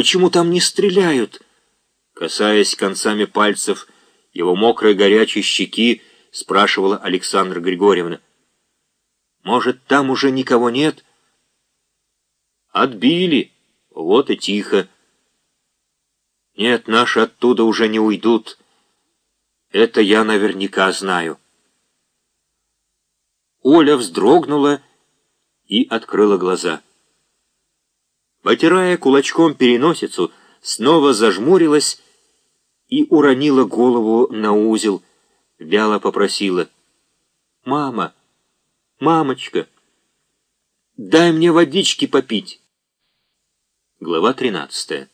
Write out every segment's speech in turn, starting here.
Почему там не стреляют?» Касаясь концами пальцев его мокрой горячей щеки, спрашивала Александра Григорьевна. «Может, там уже никого нет?» «Отбили. Вот и тихо. Нет, наши оттуда уже не уйдут. Это я наверняка знаю». Оля вздрогнула и открыла глаза. Потирая кулачком переносицу, снова зажмурилась и уронила голову на узел, вяло попросила. «Мама, мамочка, дай мне водички попить». Глава тринадцатая.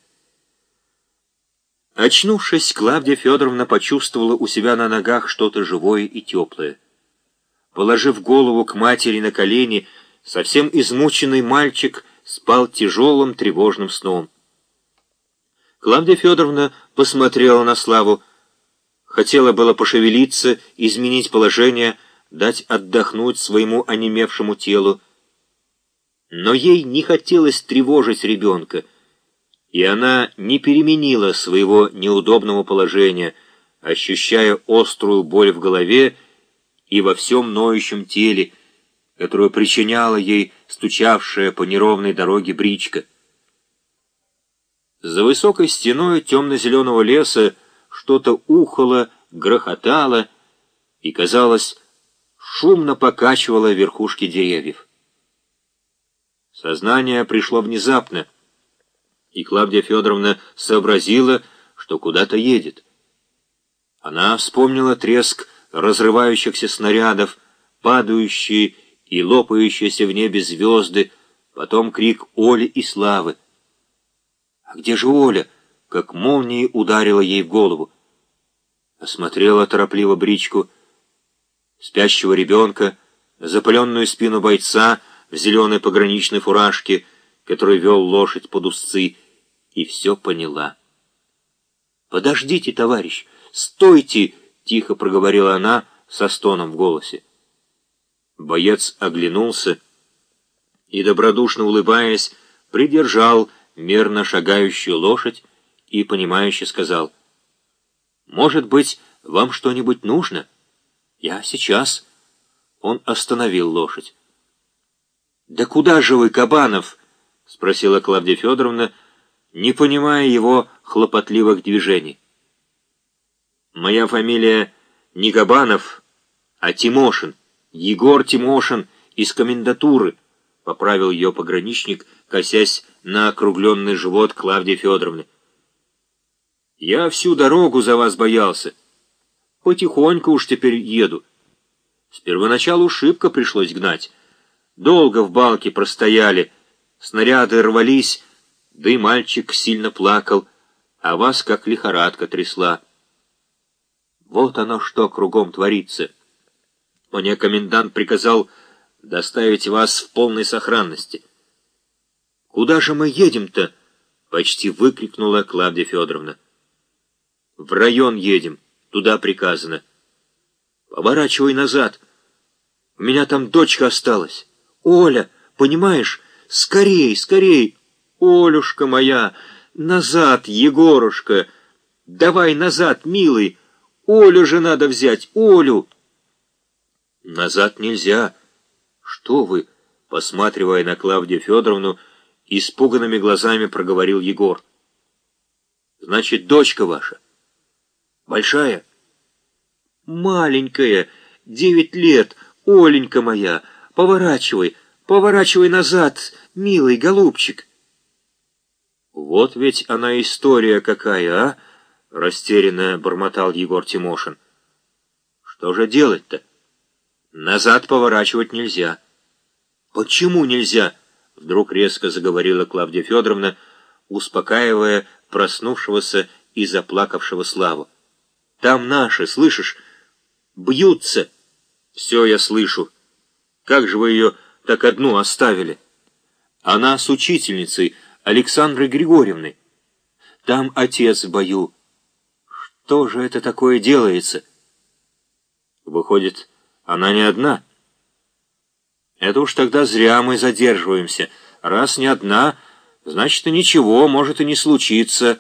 Очнувшись, Клавдия Федоровна почувствовала у себя на ногах что-то живое и теплое. Положив голову к матери на колени, совсем измученный мальчик спал тяжелым тревожным сном. Клавдия Федоровна посмотрела на Славу, хотела было пошевелиться, изменить положение, дать отдохнуть своему онемевшему телу, но ей не хотелось тревожить ребенка, и она не переменила своего неудобного положения, ощущая острую боль в голове и во всем ноющем теле, которую причиняла ей стучавшая по неровной дороге бричка. За высокой стеной темно-зеленого леса что-то ухало, грохотало и, казалось, шумно покачивало верхушки деревьев. Сознание пришло внезапно, и Клавдия Федоровна сообразила, что куда-то едет. Она вспомнила треск разрывающихся снарядов, падающие и лопающиеся в небе звезды, потом крик Оли и Славы. «А где же Оля?» — как молнией ударила ей в голову. Осмотрела торопливо бричку, спящего ребенка, запаленную спину бойца в зеленой пограничной фуражке, который вел лошадь под узцы, и все поняла. «Подождите, товарищ! Стойте!» Тихо проговорила она со стоном в голосе. Боец оглянулся и, добродушно улыбаясь, придержал мерно шагающую лошадь и, понимающе сказал, «Может быть, вам что-нибудь нужно? Я сейчас». Он остановил лошадь. «Да куда же вы, Кабанов?» — спросила Клавдия Федоровна, не понимая его хлопотливых движений. Моя фамилия не Габанов, а Тимошин, Егор Тимошин из комендатуры, поправил ее пограничник, косясь на округленный живот Клавдии Федоровны. Я всю дорогу за вас боялся. Потихоньку уж теперь еду. С первоначалу шибко пришлось гнать. Долго в балке простояли, снаряды рвались, да и мальчик сильно плакал, а вас как лихорадка трясла. Вот оно что кругом творится. Мне комендант приказал доставить вас в полной сохранности. «Куда же мы едем-то?» — почти выкрикнула Клавдия Федоровна. «В район едем, туда приказано. Поворачивай назад. У меня там дочка осталась. Оля, понимаешь? Скорей, скорей! Олюшка моя! Назад, Егорушка! Давай назад, милый!» Олю же надо взять, Олю!» «Назад нельзя!» «Что вы?» Посматривая на Клавдию Федоровну, испуганными глазами проговорил Егор. «Значит, дочка ваша? Большая?» «Маленькая, девять лет, Оленька моя, поворачивай, поворачивай назад, милый голубчик!» «Вот ведь она история какая, а!» Растерянно бормотал Егор Тимошин. Что же делать-то? Назад поворачивать нельзя. Почему нельзя? Вдруг резко заговорила Клавдия Федоровна, успокаивая проснувшегося и заплакавшего Славу. Там наши, слышишь? Бьются. Все я слышу. Как же вы ее так одну оставили? Она с учительницей Александрой Григорьевной. Там отец в бою. Что же это такое делается? Выходит, она не одна. Это уж тогда зря мы задерживаемся. Раз не одна, Значит, и ничего может и не случиться,